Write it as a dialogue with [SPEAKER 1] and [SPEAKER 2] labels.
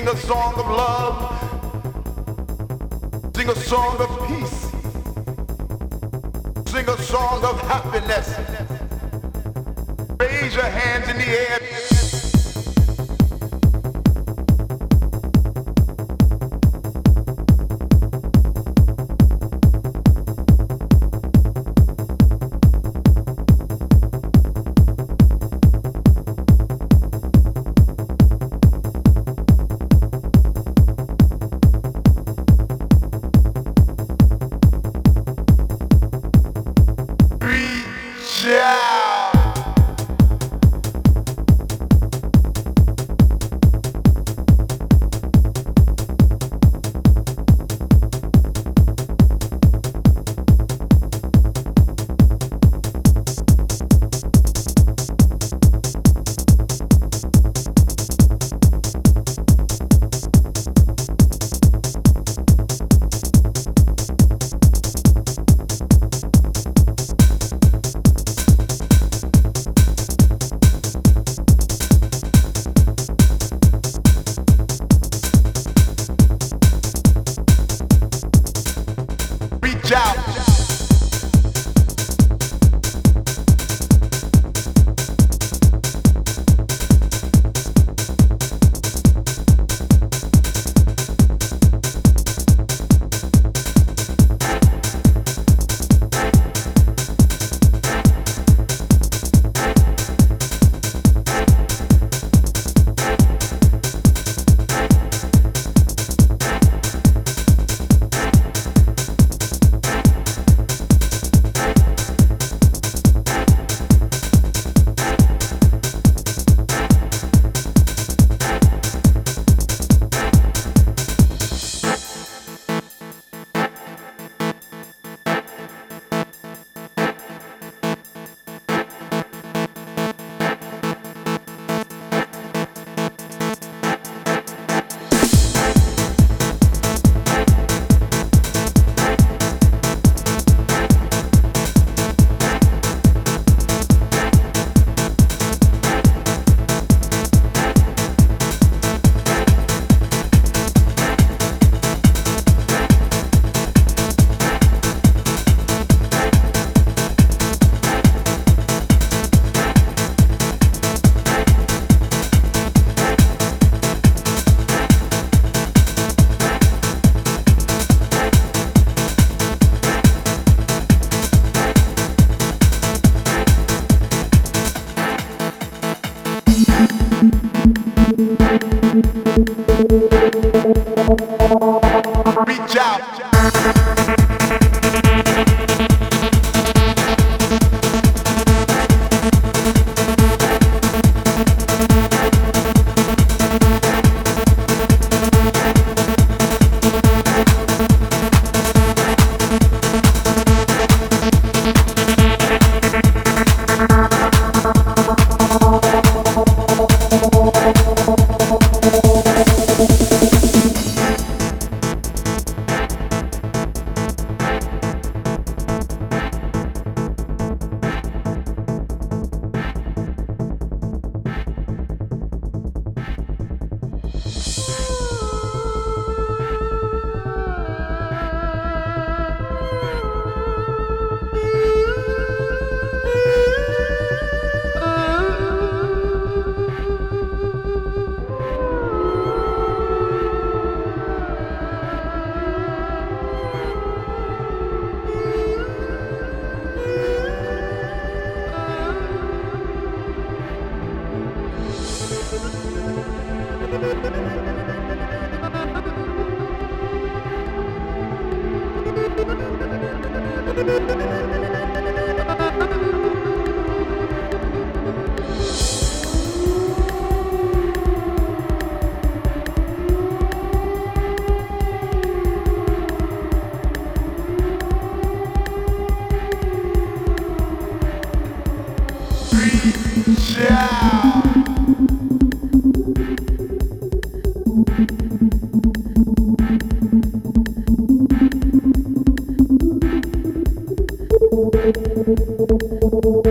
[SPEAKER 1] a song of love. Sing a song of peace. Sing a song of happiness. Raise your hands in the air.
[SPEAKER 2] Thank you.
[SPEAKER 1] どうも。